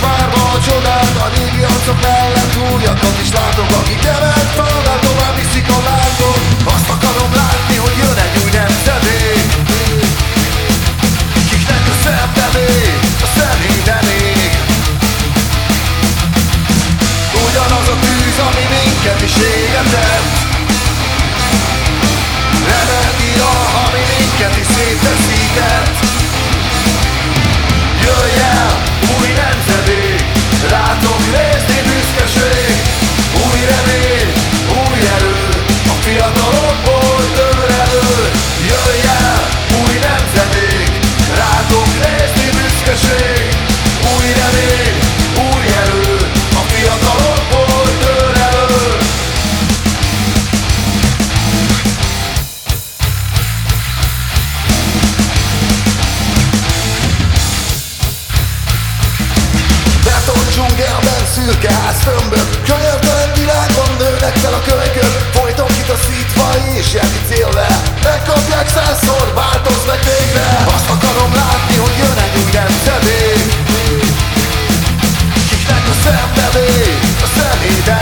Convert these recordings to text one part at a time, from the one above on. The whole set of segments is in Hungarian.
várva a csodát A régi arcok mellett újakat is látok, akik nem szürkeház tömbök Könyörtelen világban nőnek fel a kölykök Folyton kitaszítva és jeli célve Megkapják százszor, változz meg végre. Azt akarom látni, hogy jön egy új személy. Kiknek a szembevé, a személyben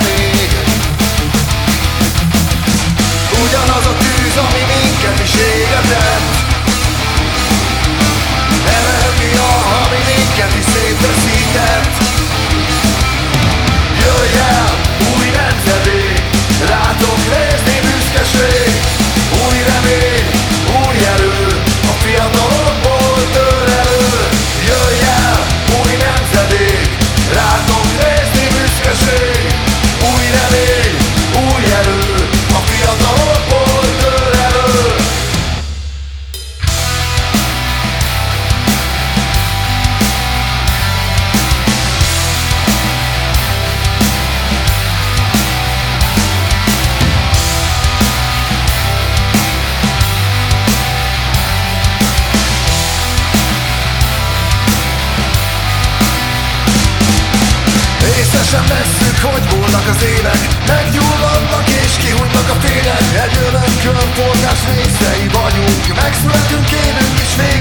sem vesszük, hogy múlnak az évek. Meggyulladnak és kihúnynak a fények. Egy örök körforgás részei vagyunk. Megszületünk, élünk és még